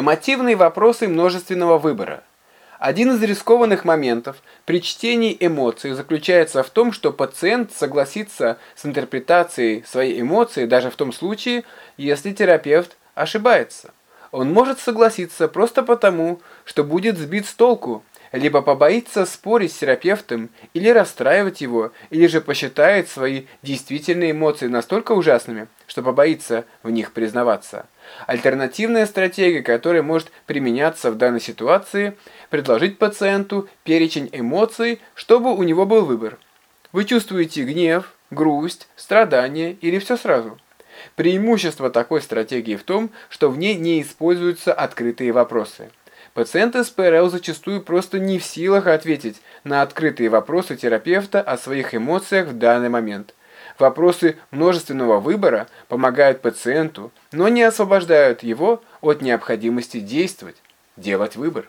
Эмотивные вопросы множественного выбора. Один из рискованных моментов при чтении эмоций заключается в том, что пациент согласится с интерпретацией своей эмоции даже в том случае, если терапевт ошибается. Он может согласиться просто потому, что будет сбит с толку, либо побоится спорить с терапевтом, или расстраивать его, или же посчитает свои действительные эмоции настолько ужасными, что побоится в них признаваться. Альтернативная стратегия, которая может применяться в данной ситуации, предложить пациенту перечень эмоций, чтобы у него был выбор. Вы чувствуете гнев, грусть, страдание или все сразу? Преимущество такой стратегии в том, что в ней не используются открытые вопросы. Пациенты с ПРЛ зачастую просто не в силах ответить на открытые вопросы терапевта о своих эмоциях в данный момент. Вопросы множественного выбора помогают пациенту, но не освобождают его от необходимости действовать, делать выбор.